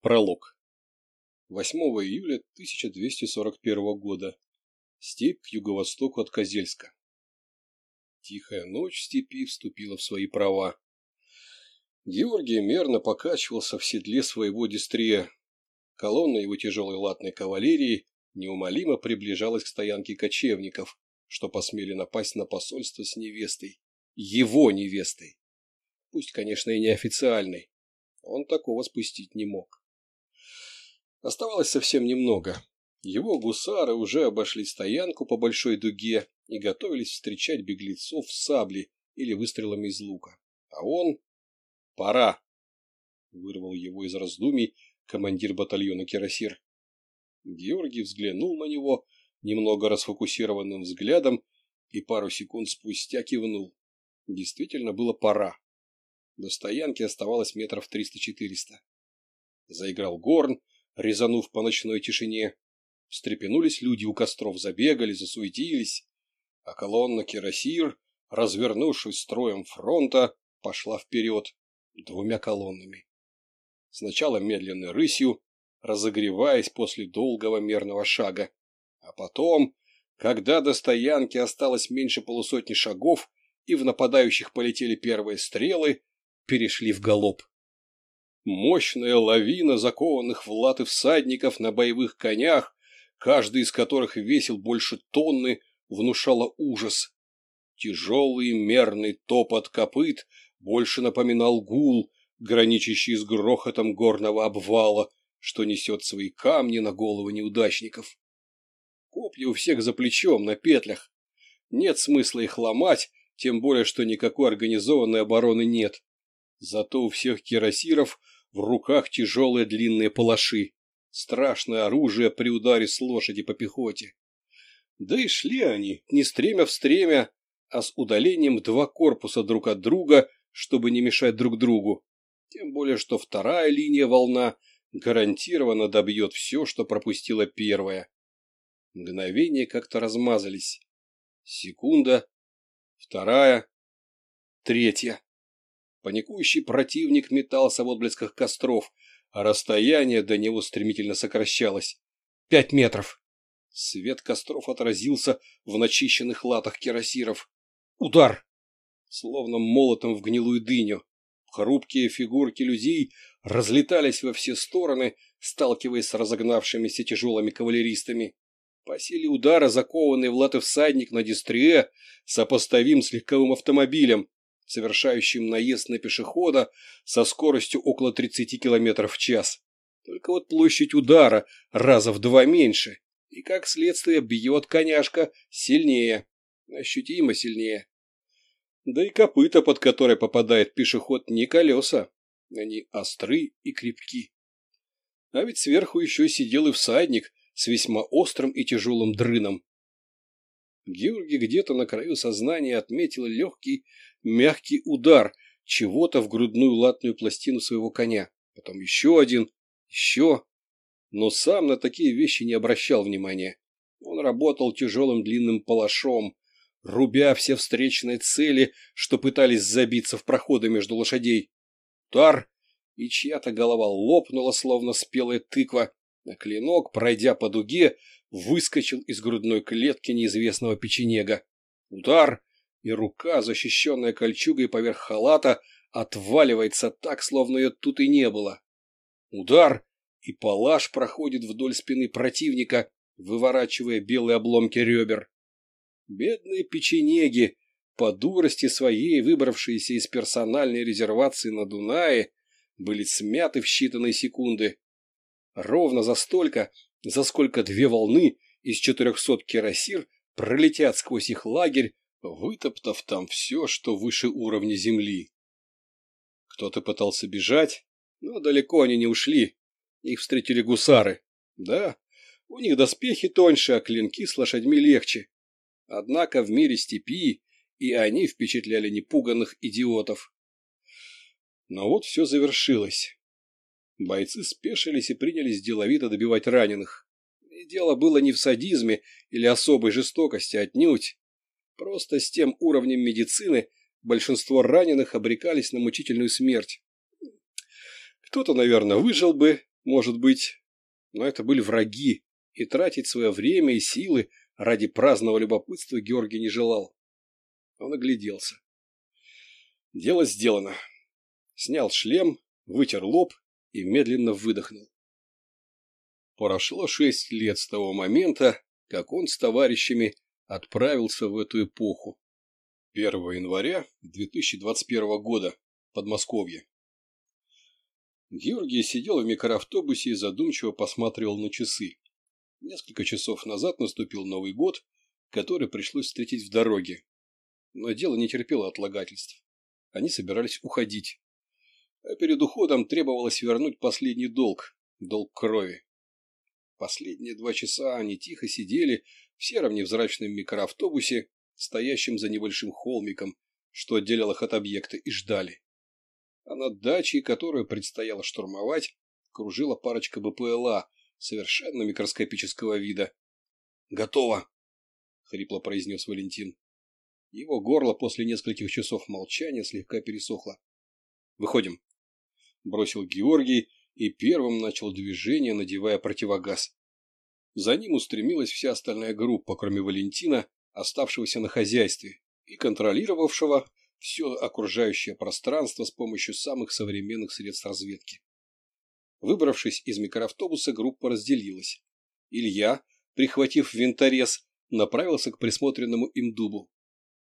Пролог. 8 июля 1241 года. Степь к юго-востоку от Козельска. Тихая ночь в степи вступила в свои права. Георгий мерно покачивался в седле своего дистрия. Колонна его тяжелой латной кавалерии неумолимо приближалась к стоянке кочевников, что посмели напасть на посольство с невестой. Его невестой. Пусть, конечно, и неофициальной. Он такого спустить не мог. Оставалось совсем немного. Его гусары уже обошли стоянку по большой дуге и готовились встречать беглецов в сабли или выстрелами из лука. А он... «Пора!» — вырвал его из раздумий командир батальона Кирасир. Георгий взглянул на него немного расфокусированным взглядом и пару секунд спустя кивнул. Действительно, было пора. До стоянки оставалось метров триста-четыреста. Заиграл горн, резанув по ночной тишине. Встрепенулись люди у костров, забегали, засуетились, а колонна Кирасир, развернувшись строем фронта, пошла вперед двумя колоннами. Сначала медленной рысью, разогреваясь после долгого мерного шага, а потом, когда до стоянки осталось меньше полусотни шагов и в нападающих полетели первые стрелы, перешли в галоп. Мощная лавина закованных в латы всадников на боевых конях, каждый из которых весил больше тонны, внушала ужас. Тяжелый мерный топот копыт больше напоминал гул, граничащий с грохотом горного обвала, что несет свои камни на головы неудачников. Копья у всех за плечом, на петлях. Нет смысла их ломать, тем более, что никакой организованной обороны нет. Зато у всех кирасиров в руках тяжелые длинные палаши. Страшное оружие при ударе с лошади по пехоте. Да и шли они не стремя в стремя, а с удалением два корпуса друг от друга, чтобы не мешать друг другу. Тем более, что вторая линия волна гарантированно добьет все, что пропустила первая. Мгновения как-то размазались. Секунда, вторая, третья. Паникующий противник метался в отблесках костров, а расстояние до него стремительно сокращалось. Пять метров. Свет костров отразился в начищенных латах кирасиров. Удар! Словно молотом в гнилую дыню. Хрупкие фигурки людей разлетались во все стороны, сталкиваясь с разогнавшимися тяжелыми кавалеристами. По силе удара закованный в латы всадник на дистрие сопоставим с легковым автомобилем, совершающим наезд на пешехода со скоростью около 30 км в час. Только вот площадь удара раза в два меньше, и, как следствие, бьет коняшка сильнее, ощутимо сильнее. Да и копыта, под которой попадает пешеход, не колеса, они остры и крепки. А ведь сверху еще сидел и всадник с весьма острым и тяжелым дрыном. Георгий где-то на краю сознания отметил легкий, мягкий удар чего-то в грудную латную пластину своего коня, потом еще один, еще. Но сам на такие вещи не обращал внимания. Он работал тяжелым длинным палашом, рубя все встречные цели, что пытались забиться в проходы между лошадей. Удар! И чья-то голова лопнула, словно спелая тыква, а клинок, пройдя по дуге, выскочил из грудной клетки неизвестного печенега. Удар! и рука, защищенная кольчугой поверх халата, отваливается так, словно ее тут и не было. Удар, и палаш проходит вдоль спины противника, выворачивая белые обломки ребер. Бедные печенеги, по дурости своей выбравшиеся из персональной резервации на Дунае, были смяты в считанные секунды. Ровно за столько, за сколько две волны из четырехсот керосир пролетят сквозь их лагерь, Вытоптав там все, что выше уровня земли. Кто-то пытался бежать, но далеко они не ушли. Их встретили гусары. Да, у них доспехи тоньше, а клинки с лошадьми легче. Однако в мире степи и они впечатляли непуганных идиотов. Но вот все завершилось. Бойцы спешились и принялись деловито добивать раненых. И дело было не в садизме или особой жестокости, а отнюдь. Просто с тем уровнем медицины большинство раненых обрекались на мучительную смерть. Кто-то, наверное, выжил бы, может быть, но это были враги, и тратить свое время и силы ради праздного любопытства Георгий не желал. Он огляделся. Дело сделано. Снял шлем, вытер лоб и медленно выдохнул. Прошло шесть лет с того момента, как он с товарищами отправился в эту эпоху. 1 января 2021 года. Подмосковье. Георгий сидел в микроавтобусе и задумчиво посматривал на часы. Несколько часов назад наступил Новый год, который пришлось встретить в дороге. Но дело не терпело отлагательств. Они собирались уходить. А перед уходом требовалось вернуть последний долг, долг крови. Последние два часа они тихо сидели, в сером невзрачном микроавтобусе, стоящем за небольшим холмиком, что отделял их от объекта, и ждали. А над дачей, которую предстояло штурмовать, кружила парочка БПЛА совершенно микроскопического вида. «Готово!» — хрипло произнес Валентин. Его горло после нескольких часов молчания слегка пересохло. «Выходим!» — бросил Георгий и первым начал движение, надевая противогаз. За ним устремилась вся остальная группа, кроме Валентина, оставшегося на хозяйстве и контролировавшего все окружающее пространство с помощью самых современных средств разведки. Выбравшись из микроавтобуса, группа разделилась. Илья, прихватив винторез, направился к присмотренному им дубу.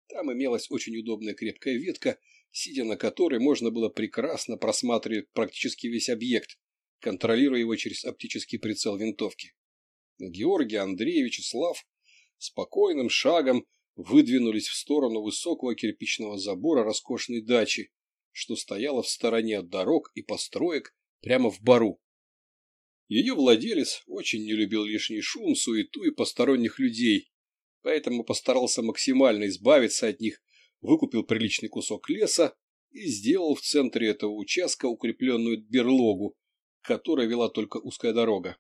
Там имелась очень удобная крепкая ветка, сидя на которой можно было прекрасно просматривать практически весь объект, контролируя его через оптический прицел винтовки. Георгий Андреевич и Слав спокойным шагом выдвинулись в сторону высокого кирпичного забора роскошной дачи, что стояла в стороне от дорог и построек прямо в бару. Ее владелец очень не любил лишний шум, суету и посторонних людей, поэтому постарался максимально избавиться от них, выкупил приличный кусок леса и сделал в центре этого участка укрепленную берлогу, которая вела только узкая дорога.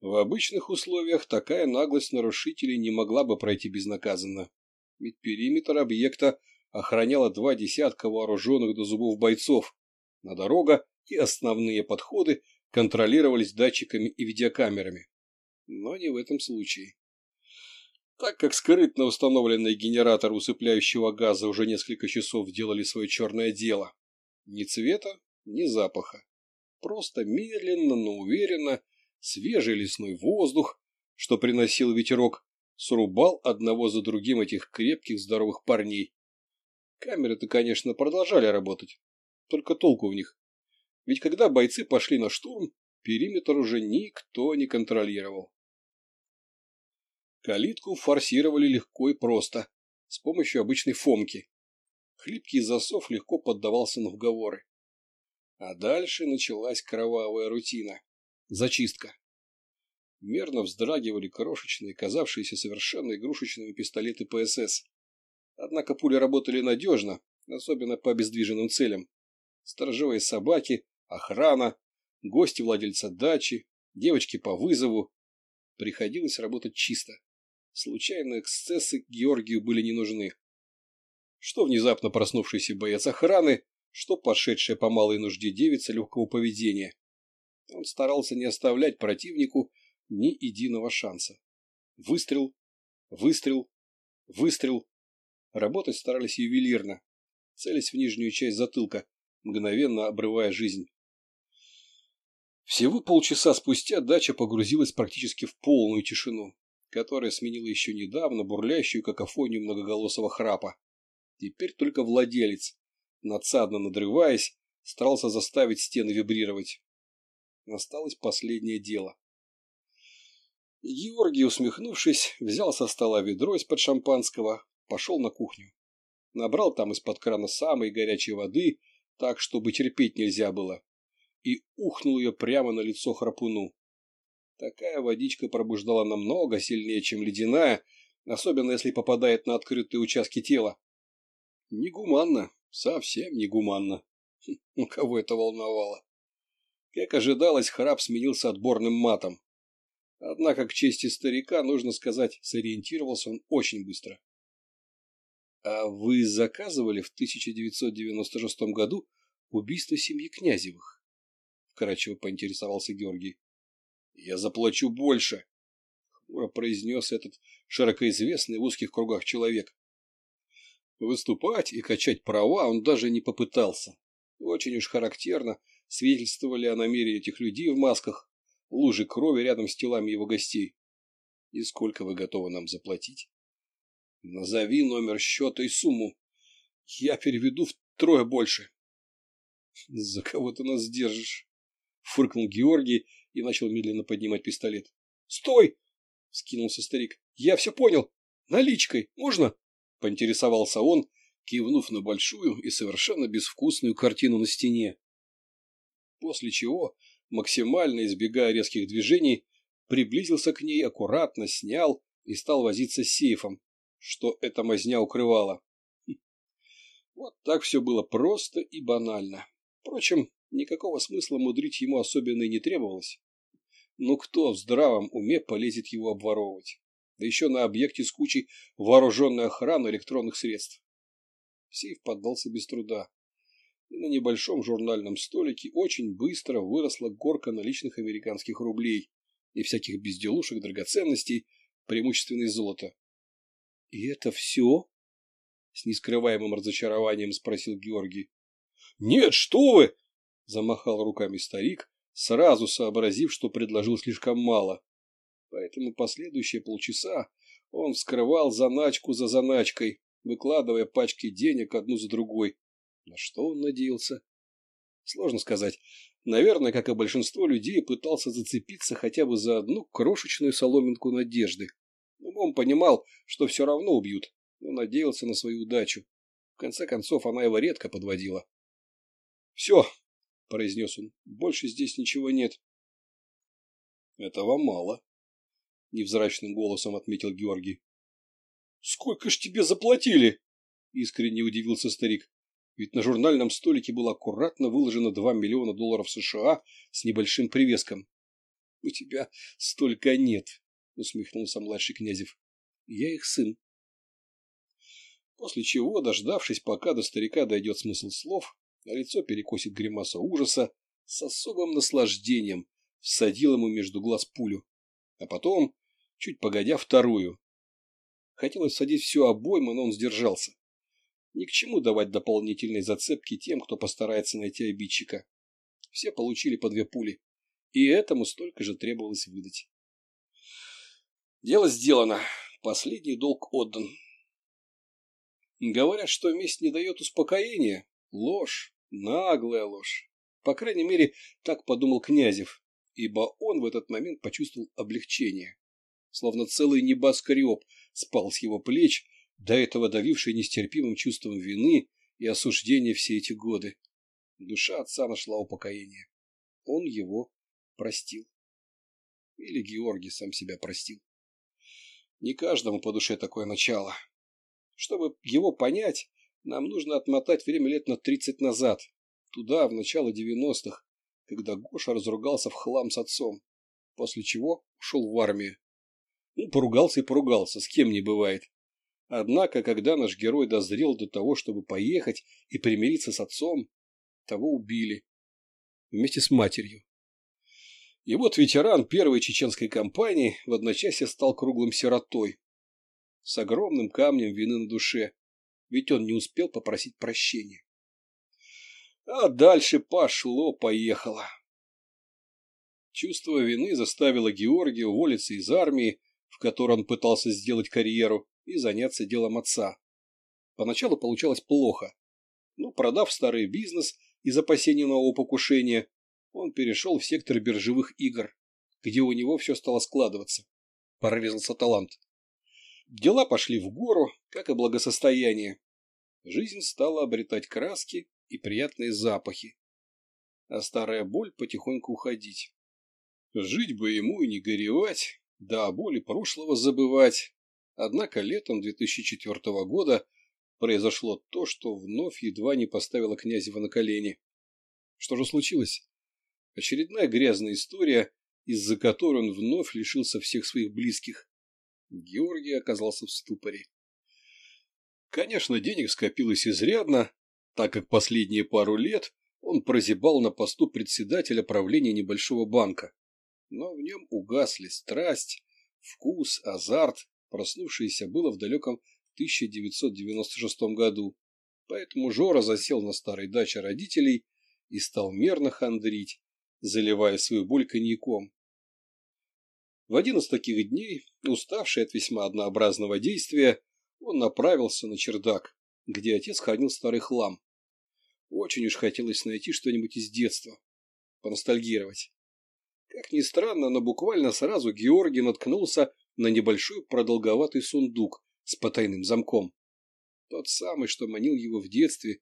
В обычных условиях такая наглость нарушителей не могла бы пройти безнаказанно, ведь периметр объекта охраняло два десятка вооруженных до зубов бойцов, на дорога и основные подходы контролировались датчиками и видеокамерами. Но не в этом случае. Так как скрытно установленный генератор усыпляющего газа уже несколько часов делали свое черное дело, ни цвета, ни запаха. Просто медленно, но уверенно – свежий лесной воздух, что приносил ветерок, срубал одного за другим этих крепких здоровых парней. Камеры-то, конечно, продолжали работать, только толку в них. Ведь когда бойцы пошли на штурм, периметр уже никто не контролировал. Калитку форсировали легко и просто, с помощью обычной фомки. Хлипкий засов легко поддавался на уговоры. А дальше началась кровавая рутина. Зачистка. Мерно вздрагивали крошечные, казавшиеся совершенно игрушечными пистолеты ПСС. Однако пули работали надежно, особенно по обездвиженным целям. Сторожевые собаки, охрана, гости владельца дачи, девочки по вызову. Приходилось работать чисто. Случайные эксцессы Георгию были не нужны. Что внезапно проснувшийся боец охраны, что подшедшая по малой нужде девица легкого поведения. Он старался не оставлять противнику ни единого шанса. Выстрел, выстрел, выстрел. Работать старались ювелирно, целясь в нижнюю часть затылка, мгновенно обрывая жизнь. Всего полчаса спустя дача погрузилась практически в полную тишину, которая сменила еще недавно бурлящую какофонию многоголосого храпа. Теперь только владелец, надсадно надрываясь, старался заставить стены вибрировать. Осталось последнее дело. Георгий, усмехнувшись, взял со стола ведро из-под шампанского, пошел на кухню. Набрал там из-под крана самой горячей воды, так, чтобы терпеть нельзя было, и ухнул ее прямо на лицо храпуну. Такая водичка пробуждала намного сильнее, чем ледяная, особенно если попадает на открытые участки тела. Негуманно, совсем негуманно. Хм, у кого это волновало? Как ожидалось, храп сменился отборным матом. Однако, к чести старика, нужно сказать, сориентировался он очень быстро. «А вы заказывали в 1996 году убийство семьи Князевых?» — вкратчиво поинтересовался Георгий. «Я заплачу больше!» — хмуро произнес этот широкоизвестный в узких кругах человек. Выступать и качать права он даже не попытался. Очень уж характерно — свидетельствовали о намерении этих людей в масках, лужи крови рядом с телами его гостей. И сколько вы готовы нам заплатить? Назови номер счета и сумму. Я переведу втрое больше. За кого ты нас держишь? Фыркнул Георгий и начал медленно поднимать пистолет. Стой! Скинулся старик. Я все понял. Наличкой можно? Поинтересовался он, кивнув на большую и совершенно безвкусную картину на стене после чего, максимально избегая резких движений, приблизился к ней, аккуратно снял и стал возиться с сейфом, что эта мазня укрывала. Хм. Вот так все было просто и банально. Впрочем, никакого смысла мудрить ему особенно и не требовалось. Но кто в здравом уме полезет его обворовывать? Да еще на объекте с кучей вооруженной охраны электронных средств. Сейф поддался без труда и на небольшом журнальном столике очень быстро выросла горка наличных американских рублей и всяких безделушек, драгоценностей, преимущественно из золота. — И это все? — с нескрываемым разочарованием спросил Георгий. — Нет, что вы! — замахал руками старик, сразу сообразив, что предложил слишком мало. Поэтому последующие полчаса он вскрывал заначку за заначкой, выкладывая пачки денег одну за другой, на что он надеялся? Сложно сказать. Наверное, как и большинство людей, пытался зацепиться хотя бы за одну крошечную соломинку надежды. Но он понимал, что все равно убьют, но надеялся на свою удачу. В конце концов, она его редко подводила. «Все», — произнес он, — «больше здесь ничего нет». «Этого мало», — невзрачным голосом отметил Георгий. «Сколько ж тебе заплатили?» — искренне удивился старик. Ведь на журнальном столике было аккуратно выложено 2 миллиона долларов США с небольшим привеском. — У тебя столько нет, — усмехнулся младший князев. — Я их сын. После чего, дождавшись, пока до старика дойдет смысл слов, на лицо перекосит гримаса ужаса, с особым наслаждением всадил ему между глаз пулю, а потом, чуть погодя, вторую. Хотелось всадить всю обойму, но он сдержался. Ни к чему давать дополнительные зацепки тем, кто постарается найти обидчика. Все получили по две пули, и этому столько же требовалось выдать. Дело сделано, последний долг отдан. Говорят, что месть не дает успокоения. Ложь, наглая ложь. По крайней мере, так подумал Князев, ибо он в этот момент почувствовал облегчение. Словно целый небоскреб спал с его плеч, до этого давившей нестерпимым чувством вины и осуждения все эти годы. Душа отца нашла упокоение. Он его простил. Или Георгий сам себя простил. Не каждому по душе такое начало. Чтобы его понять, нам нужно отмотать время лет на 30 назад, туда, в начало 90-х, когда Гоша разругался в хлам с отцом, после чего ушел в армию. Ну, поругался и поругался, с кем не бывает. Однако, когда наш герой дозрел до того, чтобы поехать и примириться с отцом, того убили. Вместе с матерью. И вот ветеран первой чеченской кампании в одночасье стал круглым сиротой. С огромным камнем вины на душе. Ведь он не успел попросить прощения. А дальше пошло-поехало. Чувство вины заставило Георгия уволиться из армии, в которой он пытался сделать карьеру, и заняться делом отца. Поначалу получалось плохо, но продав старый бизнес из опасения нового покушения, он перешел в сектор биржевых игр, где у него все стало складываться. Прорезался талант. Дела пошли в гору, как и благосостояние. Жизнь стала обретать краски и приятные запахи. А старая боль потихоньку уходить. Жить бы ему и не горевать, да о боли прошлого забывать. Однако летом 2004 года произошло то, что вновь едва не поставило Князева на колени. Что же случилось? Очередная грязная история, из-за которой он вновь лишился всех своих близких. Георгий оказался в ступоре. Конечно, денег скопилось изрядно, так как последние пару лет он прозябал на посту председателя правления небольшого банка. Но в нем угасли страсть, вкус, азарт проснувшееся было в далеком 1996 году, поэтому Жора засел на старой даче родителей и стал мерно хандрить, заливая свою боль коньяком. В один из таких дней, уставший от весьма однообразного действия, он направился на чердак, где отец хранил старый хлам. Очень уж хотелось найти что-нибудь из детства, поностальгировать. Как ни странно, но буквально сразу Георгий наткнулся на небольшой продолговатый сундук с потайным замком. Тот самый, что манил его в детстве,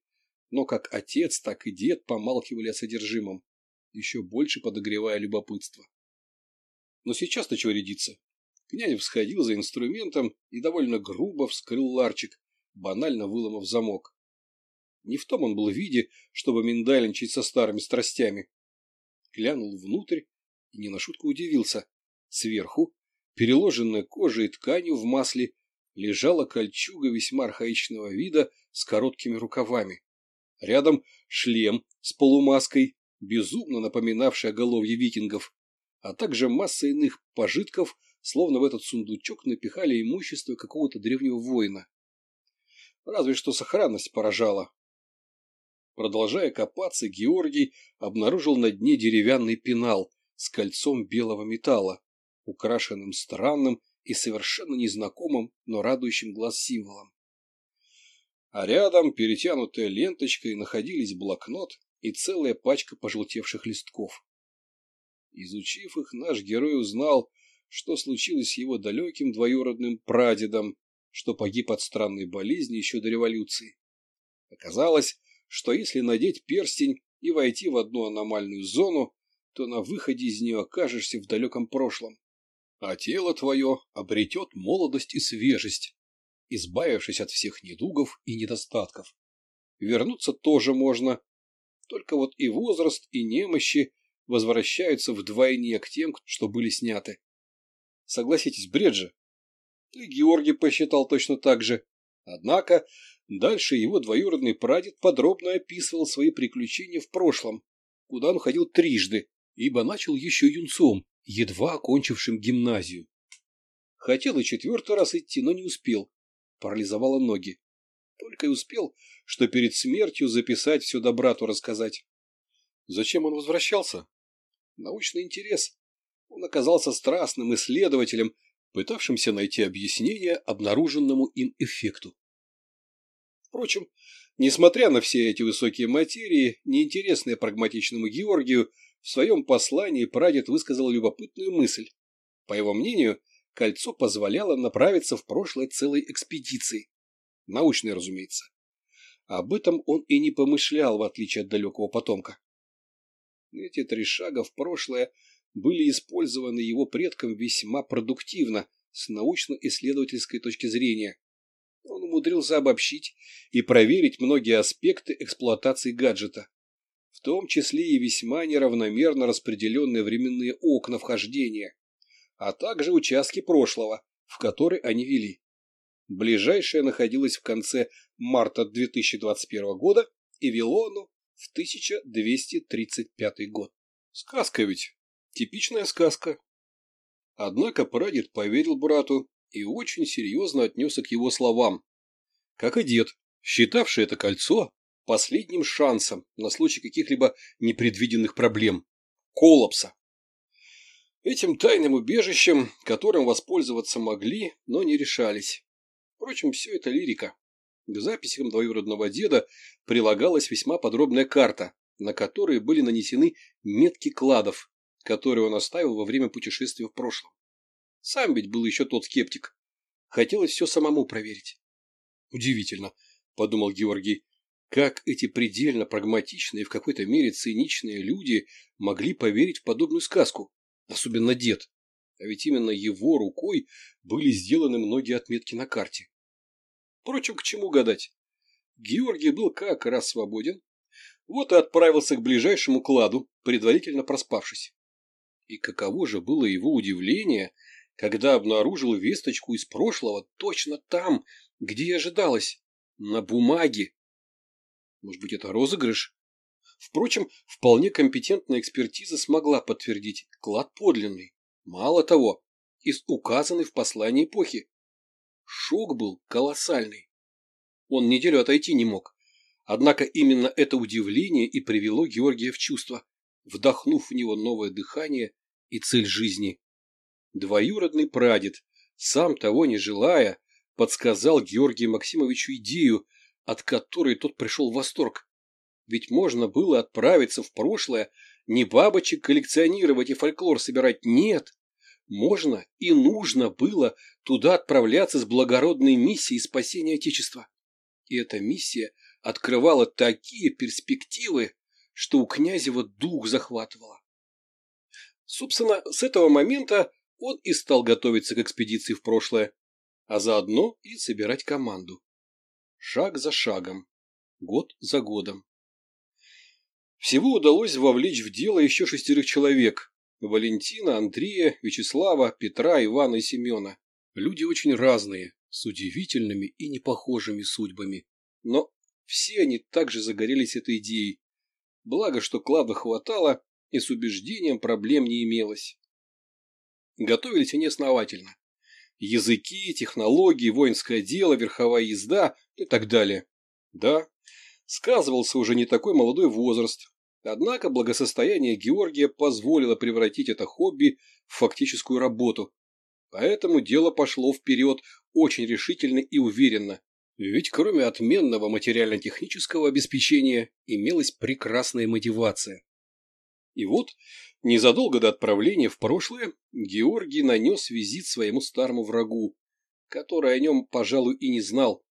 но как отец, так и дед помалкивали о содержимом, еще больше подогревая любопытство. Но сейчас-то чего рядиться? Князев сходил за инструментом и довольно грубо вскрыл ларчик, банально выломав замок. Не в том он был виде, чтобы миндальничать со старыми страстями. Глянул внутрь и не на шутку удивился. Сверху переложенная кожей и тканью в масле, лежала кольчуга весьма архаичного вида с короткими рукавами. Рядом шлем с полумаской, безумно напоминавший оголовье викингов, а также масса иных пожитков, словно в этот сундучок напихали имущество какого-то древнего воина. Разве что сохранность поражала. Продолжая копаться, Георгий обнаружил на дне деревянный пенал с кольцом белого металла украшенным странным и совершенно незнакомым, но радующим глаз символом. А рядом, перетянутая ленточкой, находились блокнот и целая пачка пожелтевших листков. Изучив их, наш герой узнал, что случилось с его далеким двоюродным прадедом, что погиб от странной болезни еще до революции. Оказалось, что если надеть перстень и войти в одну аномальную зону, то на выходе из нее окажешься в далеком прошлом а тело твое обретет молодость и свежесть, избавившись от всех недугов и недостатков. Вернуться тоже можно, только вот и возраст, и немощи возвращаются вдвойне к тем, что были сняты. Согласитесь, бред же. Ну и Георгий посчитал точно так же. Однако дальше его двоюродный прадед подробно описывал свои приключения в прошлом, куда он ходил трижды, ибо начал еще юнцом, едва окончившим гимназию. Хотел и четвертый раз идти, но не успел. Парализовало ноги. Только и успел, что перед смертью записать все до брату рассказать. Зачем он возвращался? Научный интерес. Он оказался страстным исследователем, пытавшимся найти объяснение обнаруженному им эффекту. Впрочем, несмотря на все эти высокие материи, неинтересные прагматичному Георгию, в своем послании прадед высказал любопытную мысль. По его мнению, кольцо позволяло направиться в прошлое целой экспедиции. Научной, разумеется. Об этом он и не помышлял, в отличие от далекого потомка. Эти три шага в прошлое были использованы его предком весьма продуктивно с научно-исследовательской точки зрения. Он умудрился обобщить и проверить многие аспекты эксплуатации гаджета в том числе и весьма неравномерно распределенные временные окна вхождения, а также участки прошлого, в которые они вели. Ближайшее находилось в конце марта 2021 года и вело оно в 1235 год. Сказка ведь. Типичная сказка. Однако прадед поверил брату и очень серьезно отнесся к его словам. Как и дед, считавший это кольцо последним шансом на случай каких-либо непредвиденных проблем – коллапса. Этим тайным убежищем, которым воспользоваться могли, но не решались. Впрочем, все это лирика. К записям двоюродного деда прилагалась весьма подробная карта, на которой были нанесены метки кладов, которые он оставил во время путешествия в прошлом. Сам ведь был еще тот скептик. Хотелось все самому проверить. «Удивительно», — подумал Георгий, как эти предельно прагматичные, и в какой-то мере циничные люди могли поверить в подобную сказку? Особенно дед. А ведь именно его рукой были сделаны многие отметки на карте. Впрочем, к чему гадать? Георгий был как раз свободен. Вот и отправился к ближайшему кладу, предварительно проспавшись. И каково же было его удивление, когда обнаружил весточку из прошлого точно там, где и ожидалось, на бумаге, может быть, это розыгрыш? Впрочем, вполне компетентная экспертиза смогла подтвердить клад подлинный. Мало того, из указанной в послании эпохи. Шок был колоссальный. Он неделю отойти не мог. Однако именно это удивление и привело Георгия в чувство, вдохнув в него новое дыхание и цель жизни. Двоюродный прадед, сам того не желая, подсказал Георгию Максимовичу идею, от которой тот пришел в восторг. Ведь можно было отправиться в прошлое, не бабочек коллекционировать и фольклор собирать, нет. Можно и нужно было туда отправляться с благородной миссией спасения Отечества. И эта миссия открывала такие перспективы, что у Князева дух захватывало. Собственно, с этого момента он и стал готовиться к экспедиции в прошлое, а заодно и собирать команду шаг за шагом, год за годом. Всего удалось вовлечь в дело еще шестерых человек – Валентина, Андрея, Вячеслава, Петра, Ивана и Семена. Люди очень разные, с удивительными и непохожими судьбами. Но все они также загорелись этой идеей. Благо, что клада хватало, и с убеждением проблем не имелось. Готовились они основательно. Языки, технологии, воинское дело, верховая езда и так далее. Да, сказывался уже не такой молодой возраст, однако благосостояние Георгия позволило превратить это хобби в фактическую работу. Поэтому дело пошло вперед очень решительно и уверенно. Ведь кроме отменного материально-технического обеспечения имелась прекрасная мотивация. И вот, незадолго до отправления в прошлое, Георгий нанес визит своему старому врагу, который о нем, пожалуй, и не знал,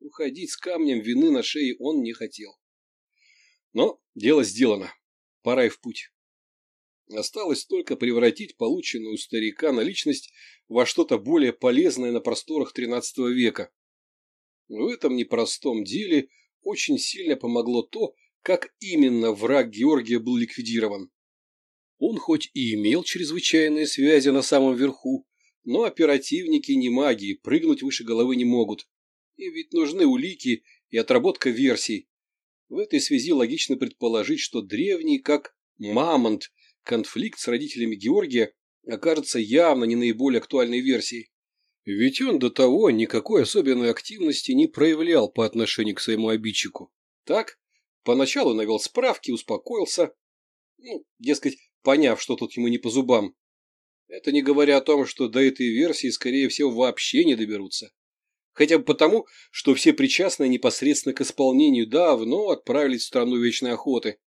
Уходить с камнем вины на шее он не хотел. Но дело сделано. Пора и в путь. Осталось только превратить полученную у старика наличность во что-то более полезное на просторах XIII века. В этом непростом деле очень сильно помогло то, как именно враг Георгия был ликвидирован. Он хоть и имел чрезвычайные связи на самом верху, но оперативники не магии, прыгнуть выше головы не могут. И ведь нужны улики и отработка версий. В этой связи логично предположить, что древний, как мамонт, конфликт с родителями Георгия окажется явно не наиболее актуальной версией. Ведь он до того никакой особенной активности не проявлял по отношению к своему обидчику. Так, поначалу навел справки, успокоился, ну, дескать, поняв, что тут ему не по зубам. Это не говоря о том, что до этой версии, скорее всего, вообще не доберутся. Хотя бы потому, что все причастные непосредственно к исполнению давно отправились в страну вечной охоты.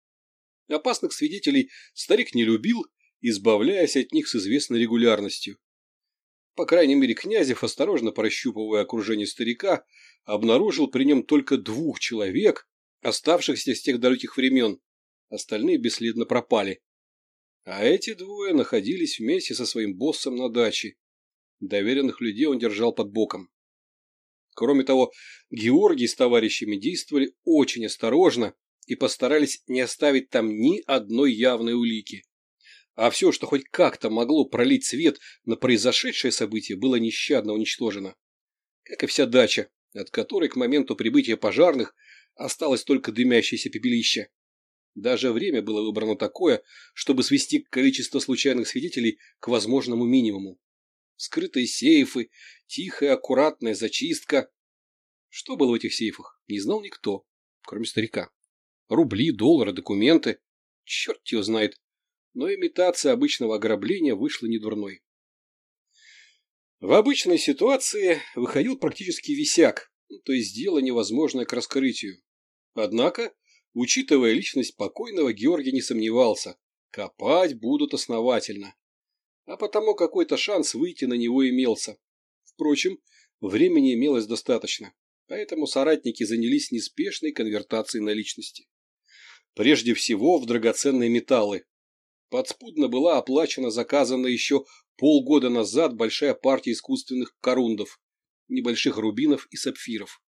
Опасных свидетелей старик не любил, избавляясь от них с известной регулярностью. По крайней мере, Князев, осторожно прощупывая окружение старика, обнаружил при нем только двух человек, оставшихся с тех далеких времен. Остальные бесследно пропали. А эти двое находились вместе со своим боссом на даче. Доверенных людей он держал под боком. Кроме того, Георгий с товарищами действовали очень осторожно и постарались не оставить там ни одной явной улики. А все, что хоть как-то могло пролить свет на произошедшее событие, было нещадно уничтожено. Как и вся дача, от которой к моменту прибытия пожарных осталось только дымящееся пепелище. Даже время было выбрано такое, чтобы свести количество случайных свидетелей к возможному минимуму скрытые сейфы, тихая аккуратная зачистка. Что было в этих сейфах, не знал никто, кроме старика. Рубли, доллары, документы. Черт его знает. Но имитация обычного ограбления вышла недурной. В обычной ситуации выходил практически висяк, ну, то есть дело невозможное к раскрытию. Однако, учитывая личность покойного, Георгий не сомневался. Копать будут основательно а потому какой-то шанс выйти на него имелся. Впрочем, времени имелось достаточно, поэтому соратники занялись неспешной конвертацией наличности. Прежде всего в драгоценные металлы. Подспудно была оплачена заказана еще полгода назад большая партия искусственных корундов, небольших рубинов и сапфиров.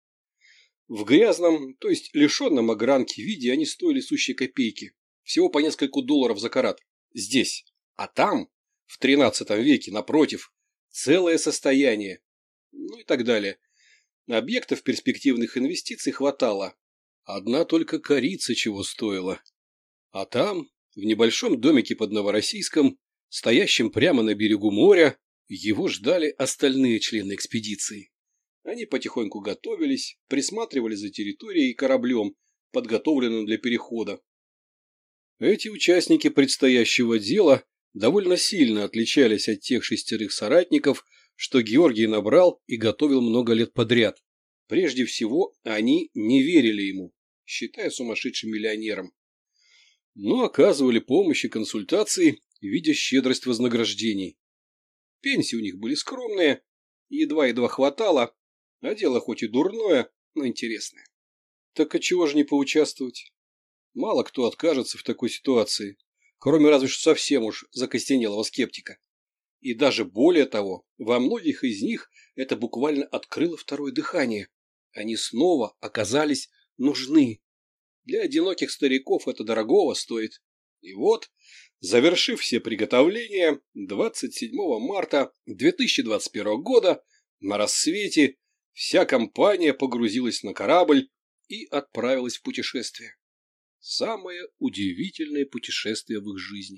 В грязном, то есть лишенном огранки виде они стоили сущие копейки, всего по нескольку долларов за карат. Здесь. А там в XIII веке, напротив, целое состояние, ну и так далее. Объектов перспективных инвестиций хватало. Одна только корица чего стоила. А там, в небольшом домике под Новороссийском, стоящем прямо на берегу моря, его ждали остальные члены экспедиции. Они потихоньку готовились, присматривали за территорией и кораблем, подготовленным для перехода. Эти участники предстоящего дела довольно сильно отличались от тех шестерых соратников, что Георгий набрал и готовил много лет подряд. Прежде всего, они не верили ему, считая сумасшедшим миллионером. Но оказывали помощь и консультации, видя щедрость вознаграждений. Пенсии у них были скромные, едва-едва хватало, а дело хоть и дурное, но интересное. Так отчего же не поучаствовать? Мало кто откажется в такой ситуации кроме разве что совсем уж закостенелого скептика. И даже более того, во многих из них это буквально открыло второе дыхание. Они снова оказались нужны. Для одиноких стариков это дорогого стоит. И вот, завершив все приготовления, 27 марта 2021 года на рассвете вся компания погрузилась на корабль и отправилась в путешествие самое удивительное путешествие в их жизни.